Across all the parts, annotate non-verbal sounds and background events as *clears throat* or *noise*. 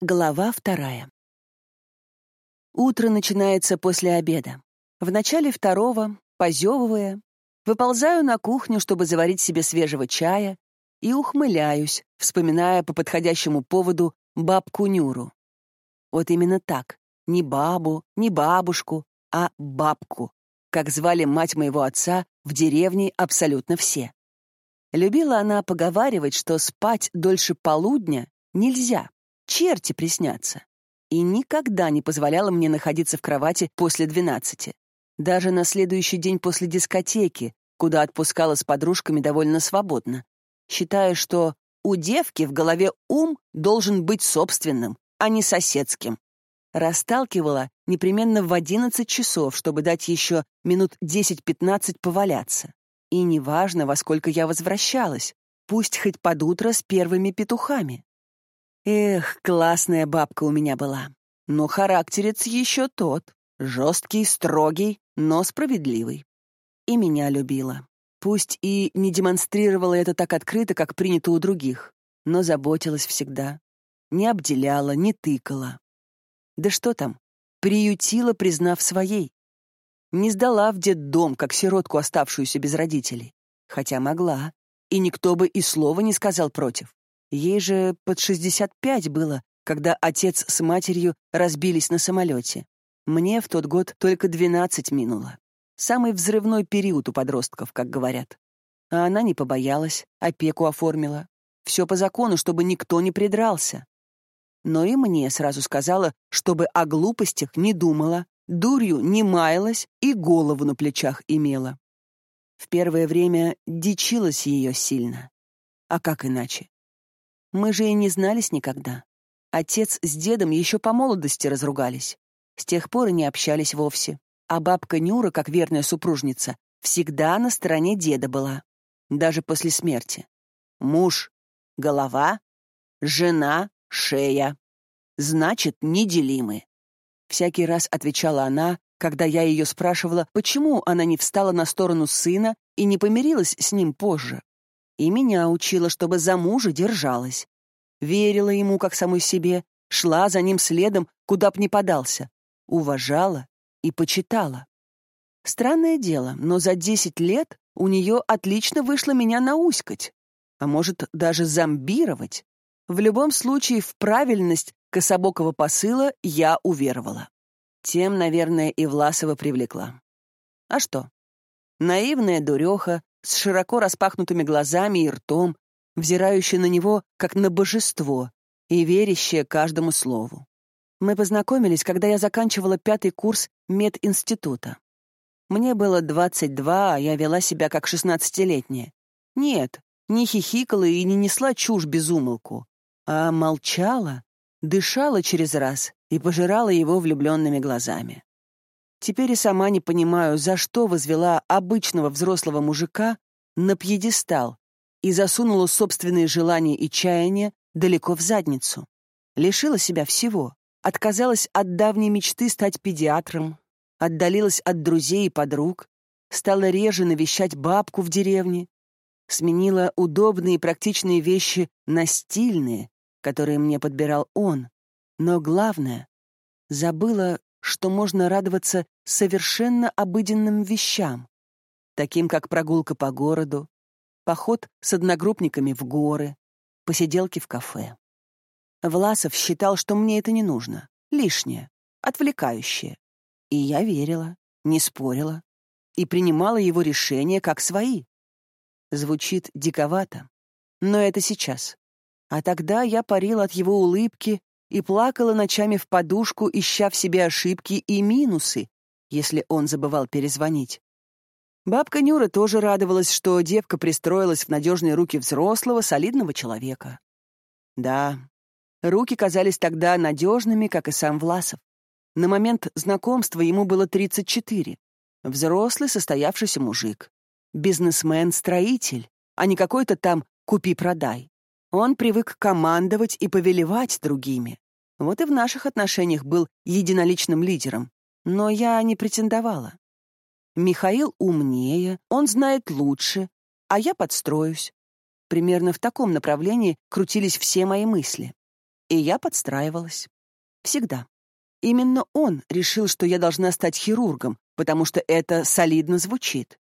Глава вторая. Утро начинается после обеда. В начале второго, позевывая, выползаю на кухню, чтобы заварить себе свежего чая, и ухмыляюсь, вспоминая по подходящему поводу бабку Нюру. Вот именно так. Не бабу, не бабушку, а бабку, как звали мать моего отца в деревне абсолютно все. Любила она поговаривать, что спать дольше полудня нельзя черти приснятся. И никогда не позволяла мне находиться в кровати после двенадцати. Даже на следующий день после дискотеки, куда отпускала с подружками довольно свободно, считая, что у девки в голове ум должен быть собственным, а не соседским. Расталкивала непременно в одиннадцать часов, чтобы дать еще минут десять-пятнадцать поваляться. И неважно, во сколько я возвращалась, пусть хоть под утро с первыми петухами. Эх, классная бабка у меня была. Но характерец еще тот. Жесткий, строгий, но справедливый. И меня любила. Пусть и не демонстрировала это так открыто, как принято у других, но заботилась всегда. Не обделяла, не тыкала. Да что там, приютила, признав своей. Не сдала в детдом, как сиротку, оставшуюся без родителей. Хотя могла, и никто бы и слова не сказал против. Ей же под 65 было, когда отец с матерью разбились на самолете. Мне в тот год только 12 минуло. Самый взрывной период у подростков, как говорят. А она не побоялась, опеку оформила. Все по закону, чтобы никто не придрался. Но и мне сразу сказала, чтобы о глупостях не думала, дурью не маялась и голову на плечах имела. В первое время дичилась ее сильно. А как иначе? Мы же и не знались никогда. Отец с дедом еще по молодости разругались. С тех пор и не общались вовсе. А бабка Нюра, как верная супружница, всегда на стороне деда была. Даже после смерти. Муж — голова, жена — шея. Значит, неделимы. Всякий раз отвечала она, когда я ее спрашивала, почему она не встала на сторону сына и не помирилась с ним позже. И меня учила, чтобы за мужа держалась. Верила ему, как самой себе, шла за ним следом, куда б ни подался. Уважала и почитала. Странное дело, но за десять лет у нее отлично вышло меня науськать, а может, даже зомбировать. В любом случае, в правильность кособокого посыла я уверовала. Тем, наверное, и Власова привлекла. А что? Наивная дуреха с широко распахнутыми глазами и ртом, взирающая на него как на божество и верящая каждому слову. Мы познакомились, когда я заканчивала пятый курс мединститута. Мне было 22, а я вела себя как шестнадцатилетняя. Нет, не хихикала и не несла чушь безумолку, а молчала, дышала через раз и пожирала его влюбленными глазами. Теперь и сама не понимаю, за что возвела обычного взрослого мужика на пьедестал и засунула собственные желания и чаяния далеко в задницу. Лишила себя всего, отказалась от давней мечты стать педиатром, отдалилась от друзей и подруг, стала реже навещать бабку в деревне, сменила удобные и практичные вещи на стильные, которые мне подбирал он, но главное — забыла что можно радоваться совершенно обыденным вещам, таким как прогулка по городу, поход с одногруппниками в горы, посиделки в кафе. Власов считал, что мне это не нужно, лишнее, отвлекающее. И я верила, не спорила и принимала его решения как свои. Звучит диковато, но это сейчас. А тогда я парила от его улыбки и плакала ночами в подушку, ища в себе ошибки и минусы, если он забывал перезвонить. Бабка Нюра тоже радовалась, что девка пристроилась в надежные руки взрослого, солидного человека. Да, руки казались тогда надежными, как и сам Власов. На момент знакомства ему было 34. Взрослый, состоявшийся мужик. Бизнесмен-строитель, а не какой-то там «купи-продай». Он привык командовать и повелевать другими. Вот и в наших отношениях был единоличным лидером. Но я не претендовала. Михаил умнее, он знает лучше, а я подстроюсь. Примерно в таком направлении крутились все мои мысли. И я подстраивалась. Всегда. Именно он решил, что я должна стать хирургом, потому что это солидно звучит.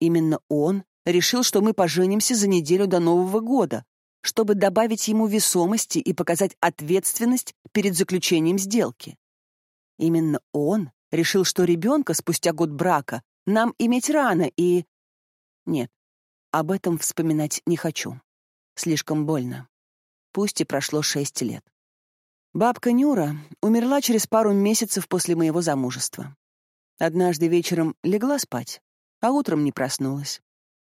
Именно он решил, что мы поженимся за неделю до Нового года, чтобы добавить ему весомости и показать ответственность перед заключением сделки. Именно он решил, что ребенка спустя год брака нам иметь рано и... Нет, об этом вспоминать не хочу. Слишком больно. Пусть и прошло шесть лет. Бабка Нюра умерла через пару месяцев после моего замужества. Однажды вечером легла спать, а утром не проснулась.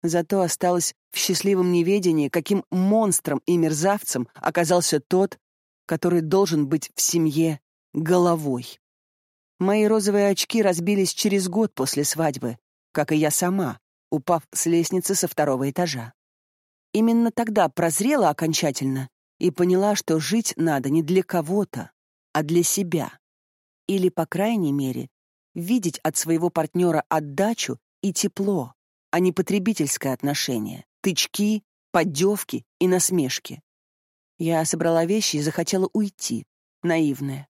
Зато осталась в счастливом неведении, каким монстром и мерзавцем оказался тот, который должен быть в семье головой. Мои розовые очки разбились через год после свадьбы, как и я сама, упав с лестницы со второго этажа. Именно тогда прозрела окончательно и поняла, что жить надо не для кого-то, а для себя. Или, по крайней мере, видеть от своего партнера отдачу и тепло, а не потребительское отношение, тычки, поддевки и насмешки. Я собрала вещи и захотела уйти, наивная.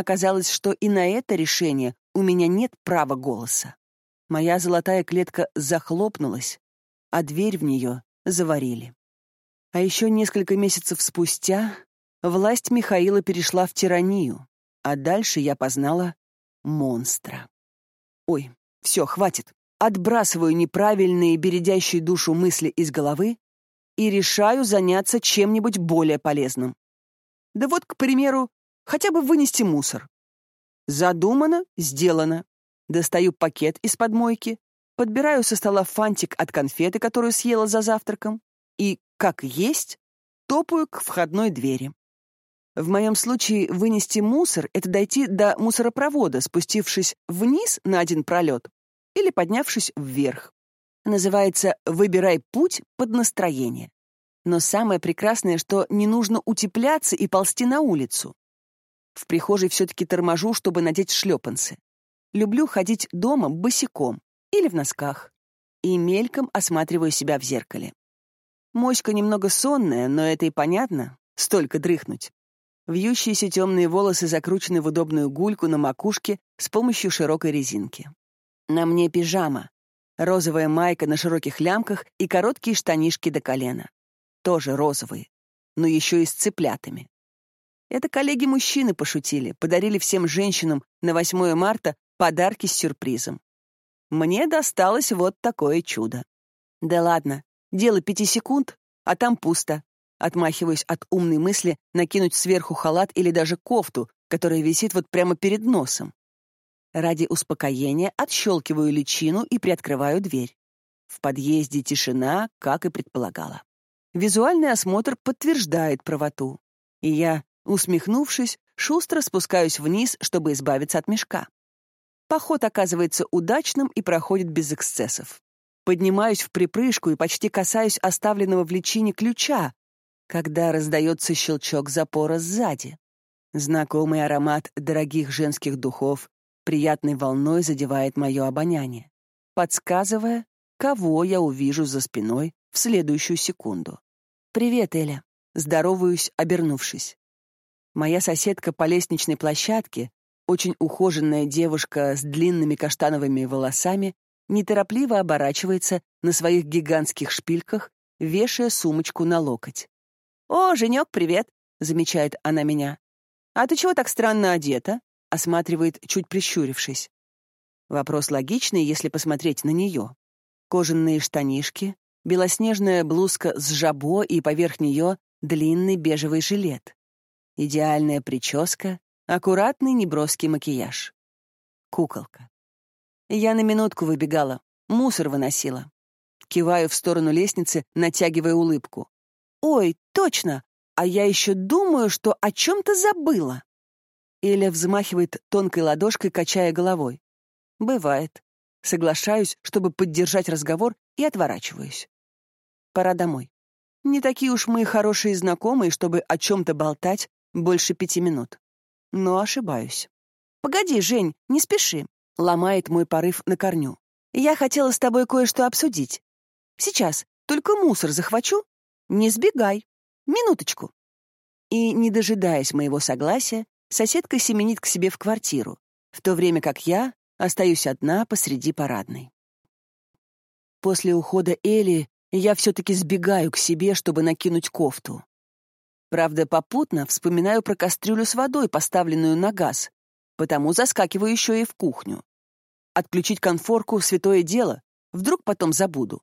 Оказалось, что и на это решение у меня нет права голоса. Моя золотая клетка захлопнулась, а дверь в нее заварили. А еще несколько месяцев спустя власть Михаила перешла в тиранию, а дальше я познала монстра. Ой, все, хватит отбрасываю неправильные, бередящие душу мысли из головы и решаю заняться чем-нибудь более полезным. Да вот, к примеру, хотя бы вынести мусор. Задумано, сделано. Достаю пакет из-под мойки, подбираю со стола фантик от конфеты, которую съела за завтраком, и, как есть, топаю к входной двери. В моем случае вынести мусор — это дойти до мусоропровода, спустившись вниз на один пролет, или поднявшись вверх. Называется «Выбирай путь под настроение». Но самое прекрасное, что не нужно утепляться и ползти на улицу. В прихожей все-таки торможу, чтобы надеть шлепанцы. Люблю ходить дома босиком или в носках. И мельком осматриваю себя в зеркале. Моська немного сонная, но это и понятно, столько дрыхнуть. Вьющиеся темные волосы закручены в удобную гульку на макушке с помощью широкой резинки. На мне пижама, розовая майка на широких лямках и короткие штанишки до колена. Тоже розовые, но еще и с цыплятами. Это коллеги-мужчины пошутили, подарили всем женщинам на 8 марта подарки с сюрпризом. Мне досталось вот такое чудо. Да ладно, дело пяти секунд, а там пусто. Отмахиваюсь от умной мысли накинуть сверху халат или даже кофту, которая висит вот прямо перед носом. Ради успокоения отщелкиваю личину и приоткрываю дверь. В подъезде тишина, как и предполагала. Визуальный осмотр подтверждает правоту. И я, усмехнувшись, шустро спускаюсь вниз, чтобы избавиться от мешка. Поход оказывается удачным и проходит без эксцессов. Поднимаюсь в припрыжку и почти касаюсь оставленного в личине ключа, когда раздается щелчок запора сзади. Знакомый аромат дорогих женских духов приятной волной задевает мое обоняние, подсказывая, кого я увижу за спиной в следующую секунду. «Привет, Эля», — здороваюсь, обернувшись. Моя соседка по лестничной площадке, очень ухоженная девушка с длинными каштановыми волосами, неторопливо оборачивается на своих гигантских шпильках, вешая сумочку на локоть. «О, Женек, привет!» — замечает она меня. «А ты чего так странно одета?» осматривает, чуть прищурившись. Вопрос логичный, если посмотреть на нее. Кожаные штанишки, белоснежная блузка с жабо и поверх нее длинный бежевый жилет. Идеальная прическа, аккуратный неброский макияж. Куколка. Я на минутку выбегала, мусор выносила. Киваю в сторону лестницы, натягивая улыбку. «Ой, точно! А я еще думаю, что о чем-то забыла!» Эля взмахивает тонкой ладошкой, качая головой. «Бывает. Соглашаюсь, чтобы поддержать разговор, и отворачиваюсь. Пора домой. Не такие уж мы хорошие знакомые, чтобы о чем-то болтать больше пяти минут. Но ошибаюсь. «Погоди, Жень, не спеши», — ломает мой порыв на корню. «Я хотела с тобой кое-что обсудить. Сейчас, только мусор захвачу. Не сбегай. Минуточку». И, не дожидаясь моего согласия, соседка семенит к себе в квартиру, в то время как я остаюсь одна посреди парадной. После ухода Эли я все-таки сбегаю к себе, чтобы накинуть кофту. Правда, попутно вспоминаю про кастрюлю с водой, поставленную на газ, потому заскакиваю еще и в кухню. Отключить конфорку — святое дело, вдруг потом забуду.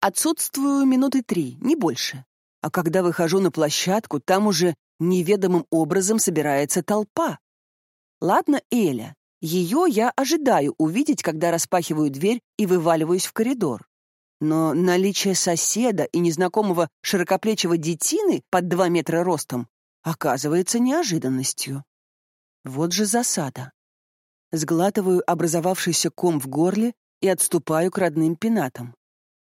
Отсутствую минуты три, не больше. А когда выхожу на площадку, там уже неведомым образом собирается толпа. Ладно, Эля, ее я ожидаю увидеть, когда распахиваю дверь и вываливаюсь в коридор. Но наличие соседа и незнакомого широкоплечего детины под два метра ростом оказывается неожиданностью. Вот же засада. Сглатываю образовавшийся ком в горле и отступаю к родным пенатам.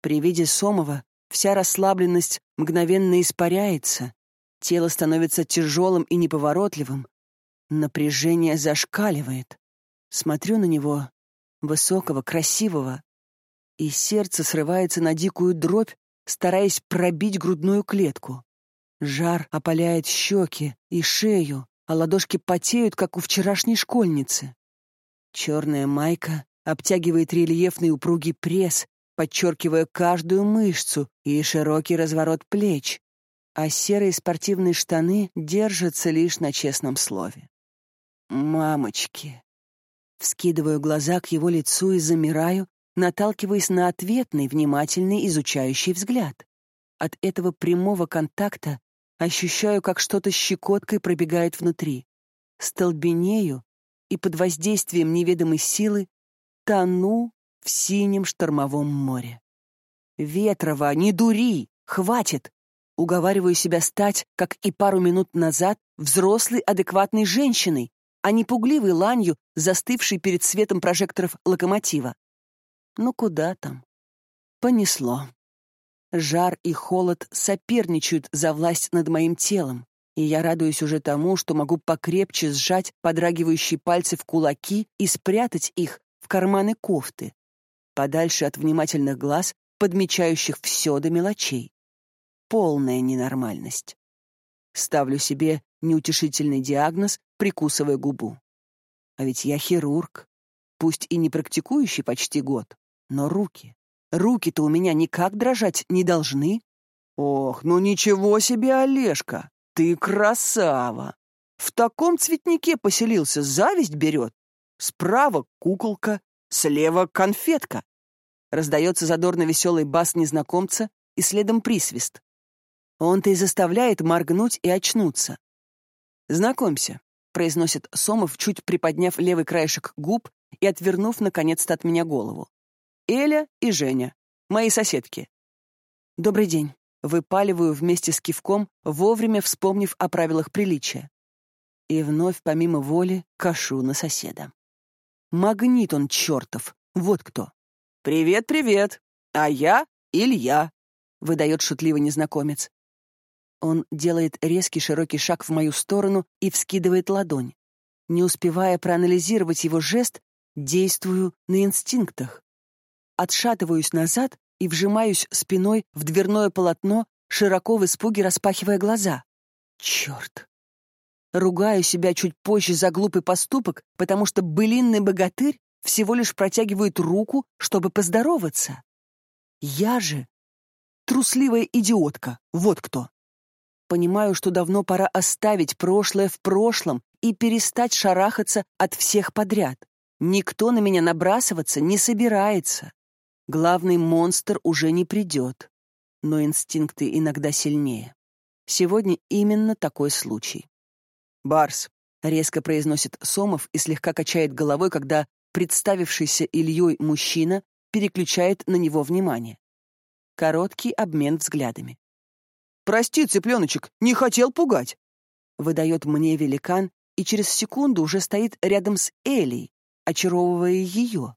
При виде Сомова вся расслабленность мгновенно испаряется, тело становится тяжелым и неповоротливым, напряжение зашкаливает. Смотрю на него, высокого, красивого, и сердце срывается на дикую дробь, стараясь пробить грудную клетку. Жар опаляет щеки и шею, а ладошки потеют, как у вчерашней школьницы. Черная майка обтягивает рельефный упругий пресс, подчеркивая каждую мышцу и широкий разворот плеч, а серые спортивные штаны держатся лишь на честном слове. «Мамочки!» Вскидываю глаза к его лицу и замираю, наталкиваясь на ответный, внимательный, изучающий взгляд. От этого прямого контакта ощущаю, как что-то щекоткой пробегает внутри. Столбенею и под воздействием неведомой силы тону в синем штормовом море. «Ветрова, не дури! Хватит!» Уговариваю себя стать, как и пару минут назад, взрослой адекватной женщиной, а не пугливой ланью, застывшей перед светом прожекторов локомотива. Ну куда там? Понесло. Жар и холод соперничают за власть над моим телом, и я радуюсь уже тому, что могу покрепче сжать подрагивающие пальцы в кулаки и спрятать их в карманы кофты, подальше от внимательных глаз, подмечающих все до мелочей. Полная ненормальность. Ставлю себе неутешительный диагноз, прикусывая губу. А ведь я хирург, пусть и не практикующий почти год, но руки. Руки-то у меня никак дрожать не должны. Ох, ну ничего себе, Олежка! Ты красава! В таком цветнике поселился, зависть берет. Справа куколка, слева конфетка. Раздается задорно веселый бас незнакомца и следом присвист. Он-то и заставляет моргнуть и очнуться. «Знакомься», — произносит Сомов, чуть приподняв левый краешек губ и отвернув, наконец-то, от меня голову. «Эля и Женя, мои соседки». «Добрый день», — выпаливаю вместе с кивком, вовремя вспомнив о правилах приличия. И вновь, помимо воли, кашу на соседа. Магнит он чертов, вот кто. «Привет, привет! А я Илья», — выдает шутливый незнакомец. Он делает резкий широкий шаг в мою сторону и вскидывает ладонь. Не успевая проанализировать его жест, действую на инстинктах. Отшатываюсь назад и вжимаюсь спиной в дверное полотно, широко в испуге распахивая глаза. Черт! Ругаю себя чуть позже за глупый поступок, потому что былинный богатырь всего лишь протягивает руку, чтобы поздороваться. Я же трусливая идиотка, вот кто. Понимаю, что давно пора оставить прошлое в прошлом и перестать шарахаться от всех подряд. Никто на меня набрасываться не собирается. Главный монстр уже не придет. Но инстинкты иногда сильнее. Сегодня именно такой случай. «Барс», — резко произносит Сомов и слегка качает головой, когда представившийся Ильей мужчина переключает на него внимание. Короткий обмен взглядами. «Прости, цыпленочек, не хотел пугать!» Выдает мне великан и через секунду уже стоит рядом с Элей, очаровывая ее.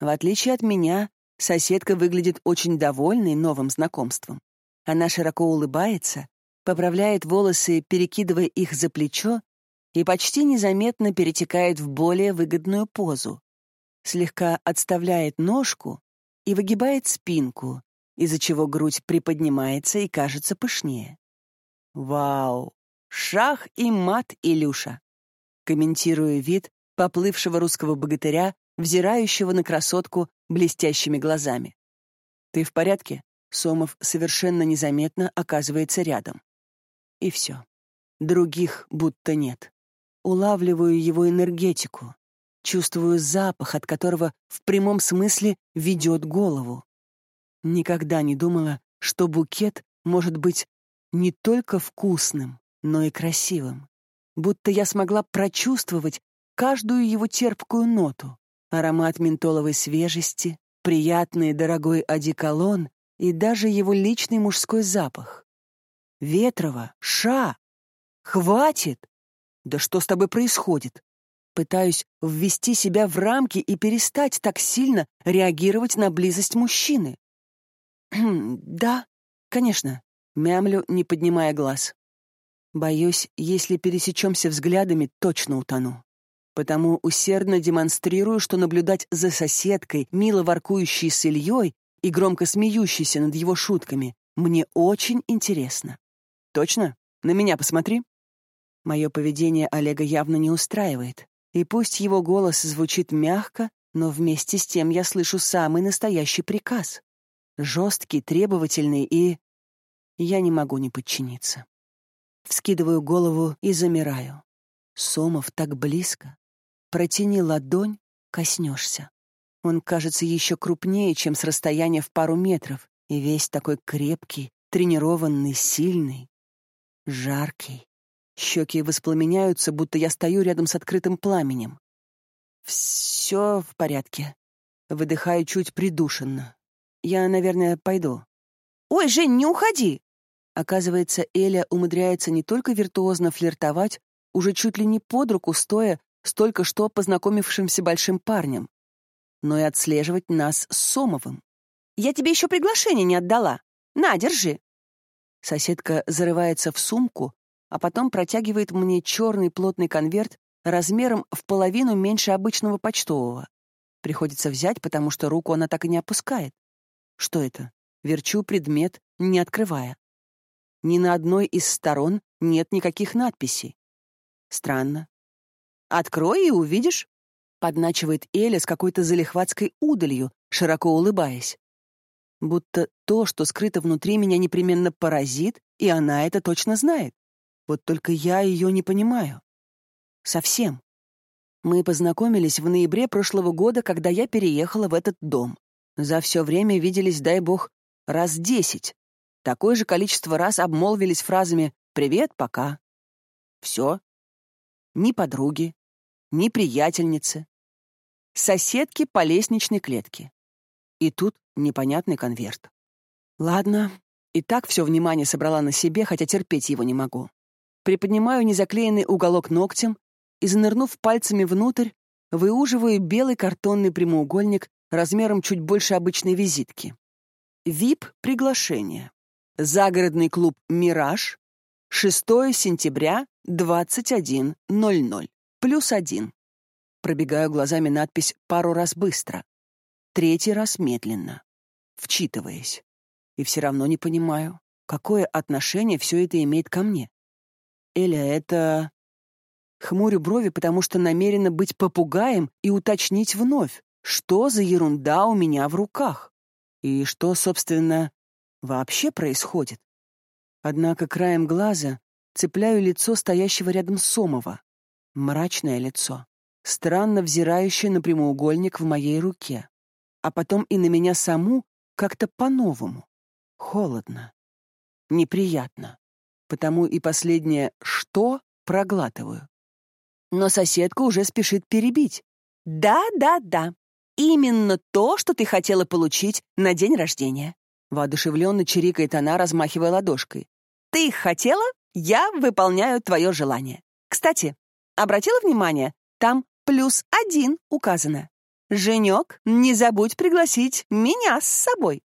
В отличие от меня, соседка выглядит очень довольной новым знакомством. Она широко улыбается, поправляет волосы, перекидывая их за плечо и почти незаметно перетекает в более выгодную позу. Слегка отставляет ножку и выгибает спинку, из-за чего грудь приподнимается и кажется пышнее. Вау! Шах и мат, Илюша. Комментирую вид поплывшего русского богатыря, взирающего на красотку блестящими глазами. «Ты в порядке?» Сомов совершенно незаметно оказывается рядом. И все. Других будто нет. Улавливаю его энергетику. Чувствую запах, от которого в прямом смысле ведет голову. Никогда не думала, что букет может быть не только вкусным, но и красивым. Будто я смогла прочувствовать каждую его терпкую ноту. Аромат ментоловой свежести, приятный дорогой одеколон и даже его личный мужской запах. Ветрова, Ша! Хватит! Да что с тобой происходит? Пытаюсь ввести себя в рамки и перестать так сильно реагировать на близость мужчины. *clears throat* «Да, конечно», — мямлю, не поднимая глаз. Боюсь, если пересечемся взглядами, точно утону. Потому усердно демонстрирую, что наблюдать за соседкой, мило воркующей с Ильей и громко смеющейся над его шутками, мне очень интересно. Точно? На меня посмотри. Мое поведение Олега явно не устраивает. И пусть его голос звучит мягко, но вместе с тем я слышу самый настоящий приказ жесткий, требовательный и... Я не могу не подчиниться. Вскидываю голову и замираю. Сомов так близко. Протяни ладонь, коснешься. Он кажется еще крупнее, чем с расстояния в пару метров, и весь такой крепкий, тренированный, сильный, жаркий. Щеки воспламеняются, будто я стою рядом с открытым пламенем. Все в порядке. Выдыхаю чуть придушенно. Я, наверное, пойду». «Ой, Жень, не уходи!» Оказывается, Эля умудряется не только виртуозно флиртовать, уже чуть ли не под руку стоя с только что познакомившимся большим парнем, но и отслеживать нас с Сомовым. «Я тебе еще приглашение не отдала. На, держи!» Соседка зарывается в сумку, а потом протягивает мне черный плотный конверт размером в половину меньше обычного почтового. Приходится взять, потому что руку она так и не опускает. Что это? Верчу предмет, не открывая. Ни на одной из сторон нет никаких надписей. Странно. «Открой и увидишь», — подначивает Эля с какой-то залихватской удалью, широко улыбаясь. Будто то, что скрыто внутри меня, непременно поразит, и она это точно знает. Вот только я ее не понимаю. Совсем. Мы познакомились в ноябре прошлого года, когда я переехала в этот дом. За все время виделись, дай бог, раз десять. Такое же количество раз обмолвились фразами «Привет, пока». Все. Ни подруги, ни приятельницы. Соседки по лестничной клетке. И тут непонятный конверт. Ладно, и так все внимание собрала на себе, хотя терпеть его не могу. Приподнимаю незаклеенный уголок ногтем и, занырнув пальцами внутрь, выуживаю белый картонный прямоугольник размером чуть больше обычной визитки. ВИП-приглашение. Загородный клуб «Мираж», 6 сентября, 21.00, плюс один. Пробегаю глазами надпись пару раз быстро, третий раз медленно, вчитываясь. И все равно не понимаю, какое отношение все это имеет ко мне. Эля, это... Хмурю брови, потому что намерена быть попугаем и уточнить вновь, что за ерунда у меня в руках? И что, собственно, вообще происходит? Однако краем глаза цепляю лицо стоящего рядом Сомова. Мрачное лицо, странно взирающее на прямоугольник в моей руке. А потом и на меня саму как-то по-новому. Холодно. Неприятно. Потому и последнее «что» проглатываю. Но соседка уже спешит перебить. «Да, да, да. Именно то, что ты хотела получить на день рождения. Воодушевленно чирикает она, размахивая ладошкой. Ты хотела? Я выполняю твое желание. Кстати, обратила внимание, там плюс один указано. Женек, не забудь пригласить меня с собой.